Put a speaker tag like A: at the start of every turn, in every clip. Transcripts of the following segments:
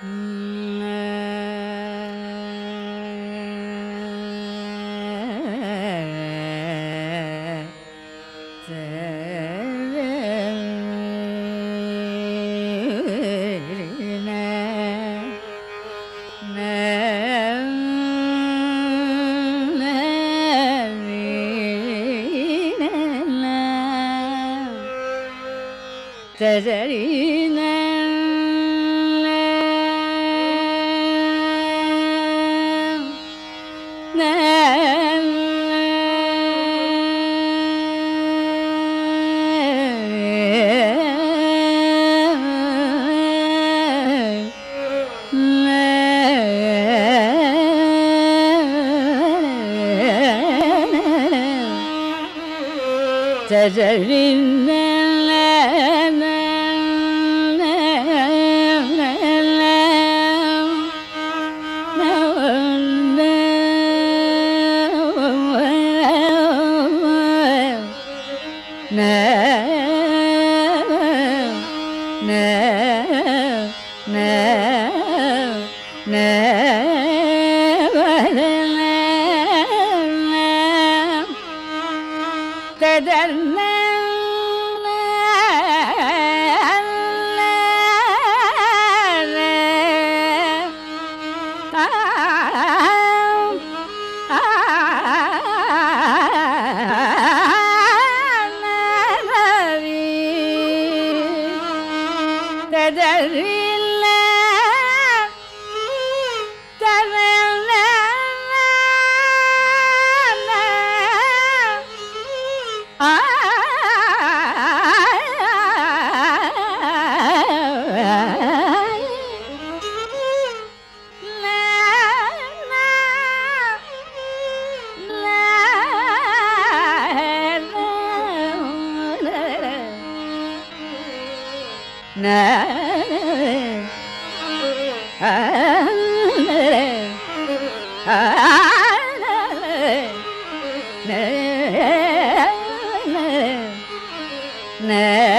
A: da da da Ne nè nè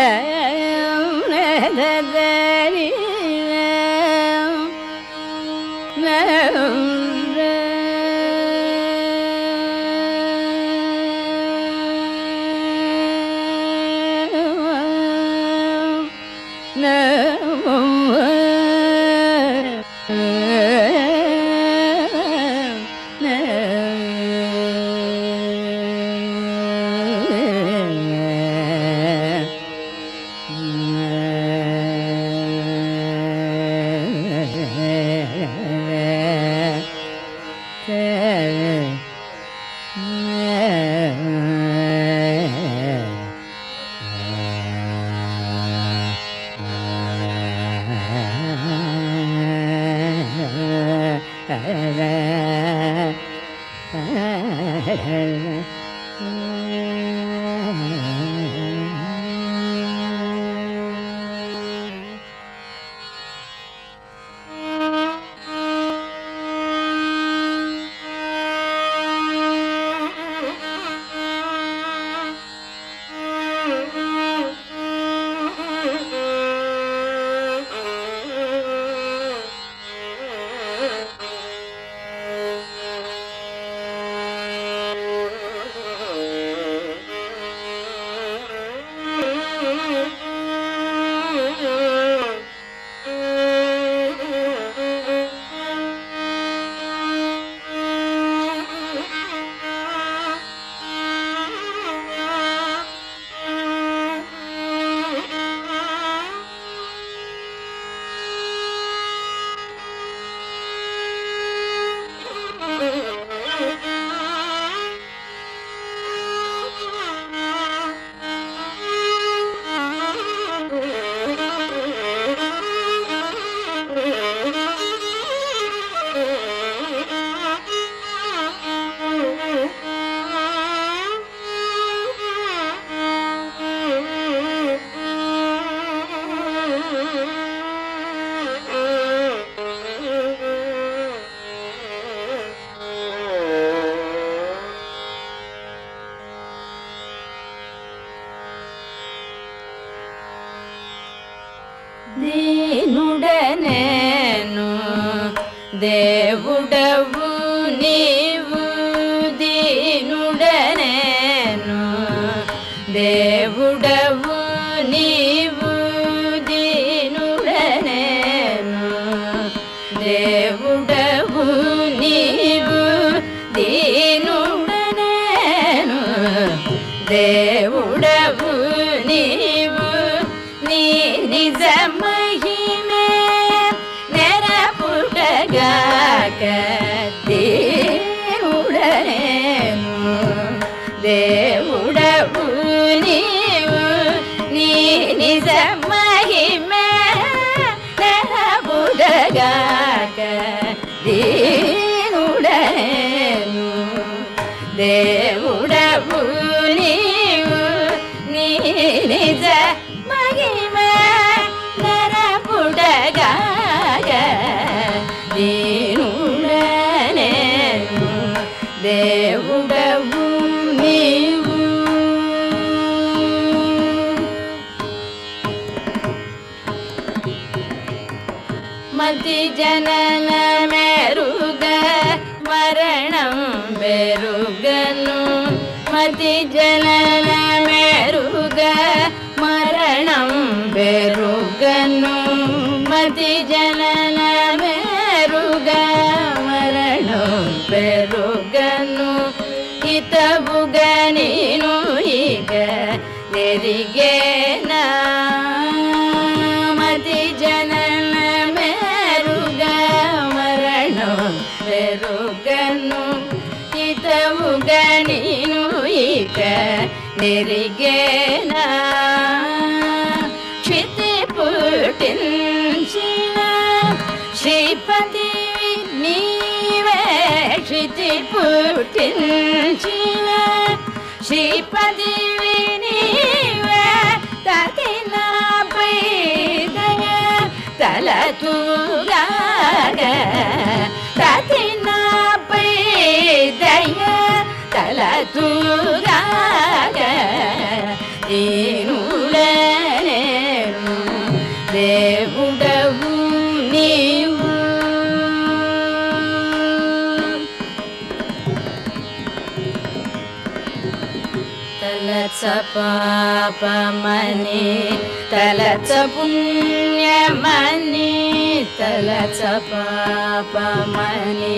A: Eh, जन గను ఇతముగా నేను ఇక నెరిగేనా? క్షితి పుట్టించిన శ్రీపతి నీవే క్షితి పుట్టించిన శ్రీపతి నీవే తతి నాపై తలతుగా తతి దయ తల తూగాగ దీనుడనేను దేవుడవు నీవు. తలచ పాపమని తలచ పుణ్యమని తలచ పాపమని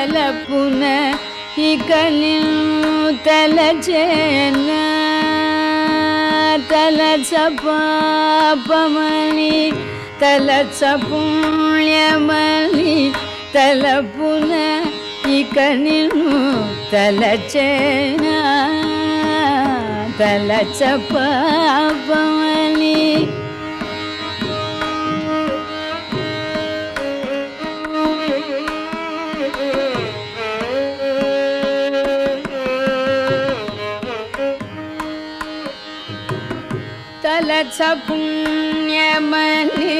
A: తలపున ఇక నిన్ను తలచేనా తలచ పాపమని తలచ పుణ్యమని తలపున ఇక నిన్ను తలచేనా తలచ పాపమని புண்ணியமணி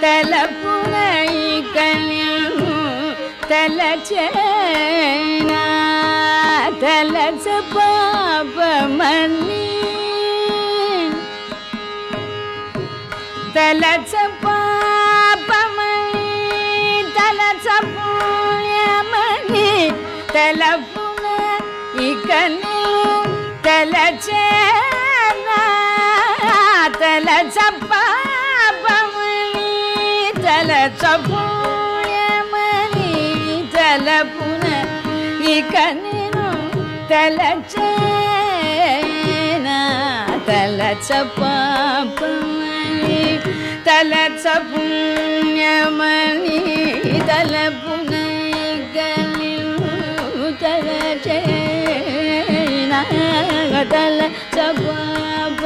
A: தல புனை கல்யாணம் தலச்சேனா தலச்ச पुण्यल्यलच पनी பா ఇక నేను తలచేనా తలచ పాపమని తలచ పుణ్యమని తలపున ఇక నేను తలచేనా తలచ పాప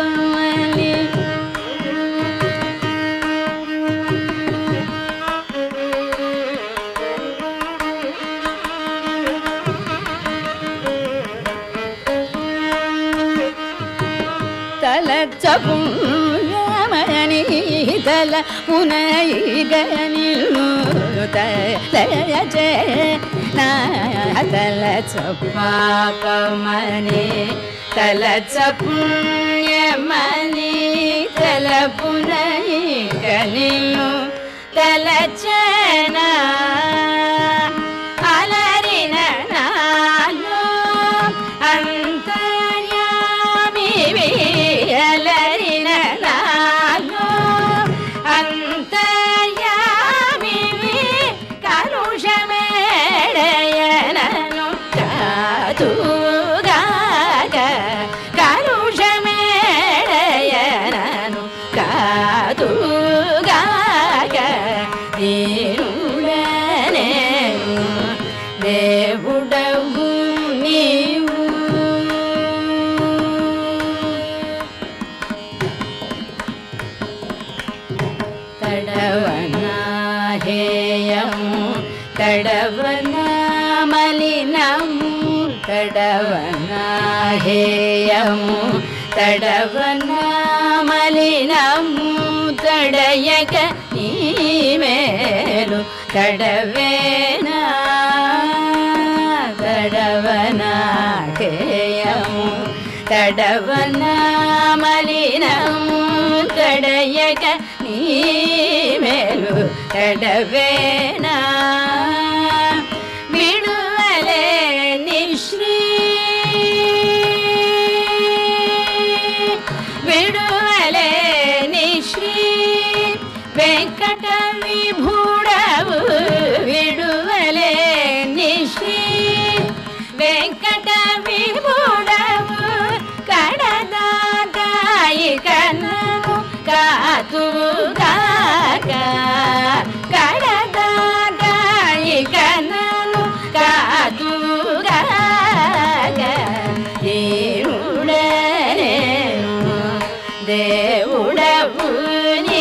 A: తలచ పుణ్యమని తల పునయిగనిల్లు తలచే నా తలచ పాపమని తలచ పుణ్యమని తల పునయిగనిల్లు తడవనాహేయము తడవనా మలినము తడవనాహేయము తడవనా మలినము తడయక నీ మేలు తడవేనా? తడవనాహేయము తడవనా మలినము తడయక నీ మేలు உடவு நீ